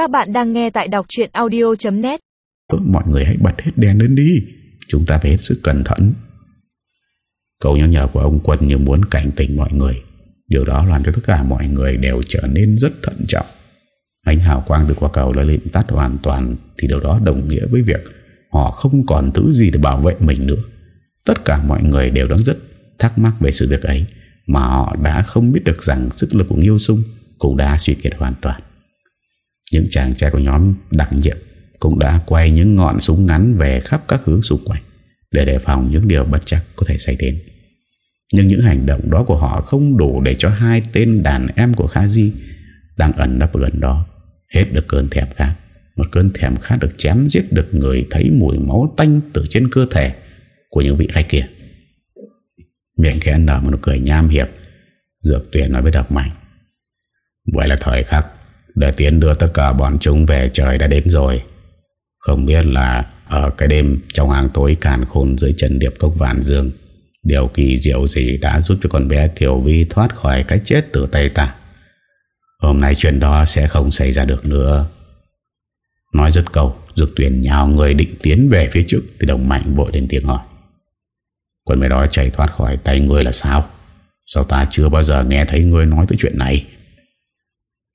Các bạn đang nghe tại đọc chuyện audio.net Mọi người hãy bật hết đèn lên đi. Chúng ta phải hết sức cẩn thận. Câu nhắc nhở của ông Quân như muốn cảnh tỉnh mọi người. Điều đó làm cho tất cả mọi người đều trở nên rất thận trọng. Ánh hào quang từ quả cầu đã lịnh tắt hoàn toàn, Thì điều đó đồng nghĩa với việc Họ không còn thứ gì để bảo vệ mình nữa. Tất cả mọi người đều đang rất thắc mắc về sự việc ấy, Mà họ đã không biết được rằng sức lực của Nghiêu Sung Cũng đã suy kiệt hoàn toàn. Những chàng trai của nhóm đặc nhiệm Cũng đã quay những ngọn súng ngắn về khắp các hướng xung quanh Để đề phòng những điều bất chắc có thể xảy đến. Nhưng những hành động đó của họ không đủ để cho hai tên đàn em của Kha Di Đang ẩn nấp gần đó Hết được cơn thèm khát. Một cơn thèm khát được chém giết được người thấy mùi máu tanh từ trên cơ thể Của những vị khách kia. Miệng khẽ nở một nụ cười nham hiệp Dược tuyển nói với độc mạnh. Vậy là thời khắc để tiến đưa tất cả bọn chúng về trời đã đến rồi. Không biết là Ở cái đêm trong hàng tối càn khôn Dưới chân điệp cốc vạn dương, Điều kỳ diệu gì đã giúp cho con bé Kiều Vi thoát khỏi cái chết từ tay ta? Hôm nay chuyện đó sẽ không xảy ra được nữa. Nói dứt câu, Dược tuyển nhào người định tiến về phía trước, Thì đồng mạnh vội lên tiếng hỏi. Quân mày đó chạy thoát khỏi tay ngươi là sao? Sao ta chưa bao giờ nghe thấy ngươi nói tới chuyện này?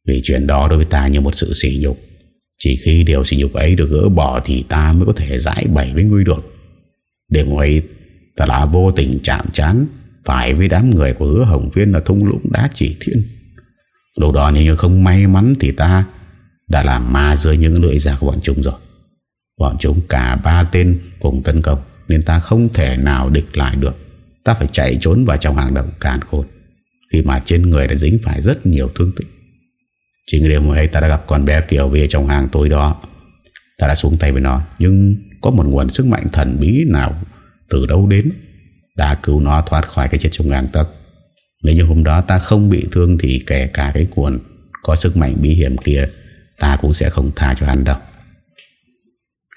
Vì chuyện đó đối với ta như một sự sỉ nhục. Chỉ khi điều sỉ nhục ấy được gỡ bỏ Thì ta mới có thể giải bày với ngươi được. Đêm ấy, Ta đã vô tình chạm chán Phải với đám người của hứa hồng viên Là thung lũng đá chỉ thiên. Lúc đó nếu như không may mắn Thì ta đã làm ma dưới những lưỡi ra của bọn chúng rồi. Bọn chúng cả ba tên cùng tấn công Nên ta không thể nào địch lại được. Ta phải chạy trốn vào trong hàng động càn khôn. Khi mà trên người đã dính phải rất nhiều thương tích. Chính đêm hôm ấy ta đã gặp con bé Kiều về trong hàng tối đó. Ta đã xuống tay với nó, Nhưng có một nguồn sức mạnh thần bí nào Từ đâu đến? Đã cứu nó thoát khỏi cái chết trong ngang tấc. Nếu như hôm đó ta không bị thương Thì kể cả cái cuộn Có sức mạnh bí hiểm kia, Ta cũng sẽ không tha cho hắn đâu.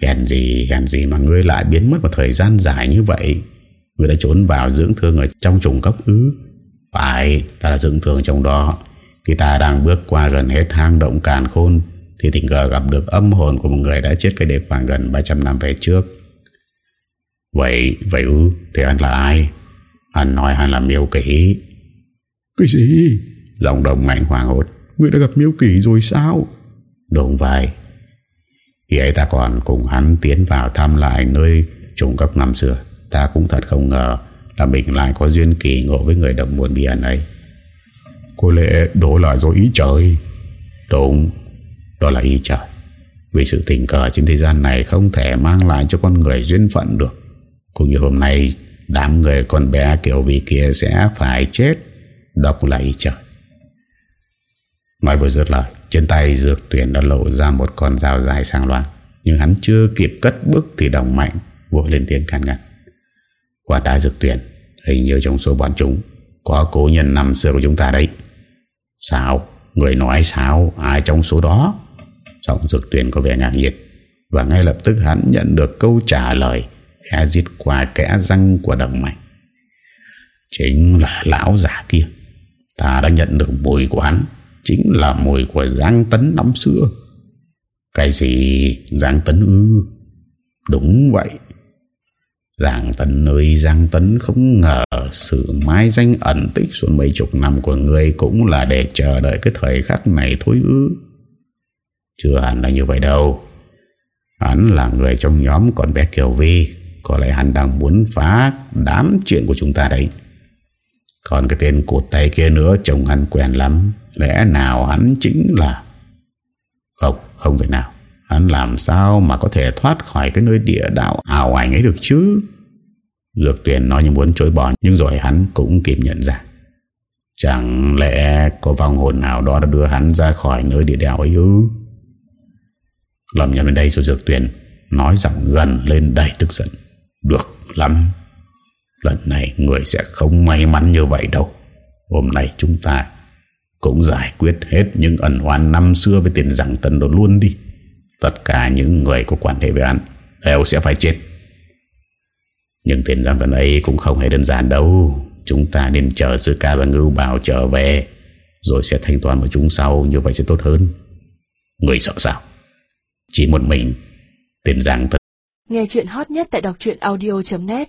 Ghen gì ghen gì mà ngươi lại biến mất một thời gian dài như vậy? Ngươi đã trốn vào dưỡng thương ở trong trùng cốc ứ Phải, ta đã dưỡng thương trong đó. Khi ta đang bước qua gần hết hang động càn khôn Thì tình cờ gặp được âm hồn của một người đã chết cái đây khoảng gần 300 năm về trước. Vậy, vậy ư, thì anh là ai? Anh nói anh là miêu kỷ. Cái gì? Giọng đồng mạnh hoàng hốt. Ngươi đã gặp miêu kỷ rồi sao? Đúng vậy. Khi ấy ta còn cùng hắn tiến vào thăm lại nơi trùng cấp năm xưa. Ta cũng thật không ngờ Là mình lại có duyên kỳ ngộ với người đồng muôn bí ẩn ấy có lẽ đó là do ý trời. Đúng, Đó là ý trời. Vì sự tình cờ trên thế gian này Không thể mang lại cho con người duyên phận được. Cũng như hôm nay, Đám người con bé kiểu vị kia Sẽ phải chết. Đó cũng là ý trời. Nói vừa dứt lời, Trên tay dược tuyển đã lộ ra một con dao dài sang loạn Nhưng hắn chưa kịp cất bước Thì đồng mạnh vội lên tiếng can ngăn. Quả đá dược tuyển Hình như trong số bọn chúng, Có cố nhân năm xưa của chúng ta đấy. Sao? Người nói sao? Ai trong số đó? Giọng dược tuyển có vẻ ngạc nhiệt Và ngay lập tức hắn nhận được câu trả lời Khá giết qua kẽ răng của đồng mạnh. Chính là lão giả kia. Ta đã nhận được mùi của hắn, Chính là mùi của Giang Tấn năm xưa. Cái gì? Giang Tấn ư? Đúng vậy. Giang Tấn ơi, Giang Tấn không ngờ sự mai danh ẩn tích suốt mấy chục năm của người Cũng là để chờ đợi cái thời khắc này thôi ư. Chưa hẳn là như vậy đâu. Hắn là người trong nhóm con bé Kiều Vi Có lẽ hắn đang muốn phá đám chuyện của chúng ta đấy. Còn cái tên cột tay kia nữa Chồng hắn quen lắm Lẽ nào hắn chính là? Không, không thể nào. Hắn làm sao mà có thể thoát khỏi Cái nơi địa đạo ảo ảnh ấy được chứ? Dược tuyển nói như muốn chối bỏ, Nhưng rồi hắn cũng kịp nhận ra. Chẳng lẽ có vòng hồn nào đó đã đưa hắn ra khỏi nơi địa đạo ấy ư? Lâm nhận đến đây rồi dược tuyển Nói giọng gần lên đầy tức giận. Được lắm. Lần này người sẽ không may mắn như vậy đâu. Hôm nay chúng ta Cũng giải quyết hết những ẩn hoan năm xưa Với tiền giảng tần đồ luôn đi. Tất cả những người có quan hệ với hắn Đều sẽ phải chết. Nhưng tiền giam tần ấy Cũng không hề đơn giản đâu. Chúng ta nên chờ sư ca và ngưu bảo trở về, Rồi sẽ thanh toán với chúng sau, Như vậy sẽ tốt hơn. Người sợ sao? Chỉ một mình, tiền Giang thật. Nghe chuyện hot nhất tại đọc audio.net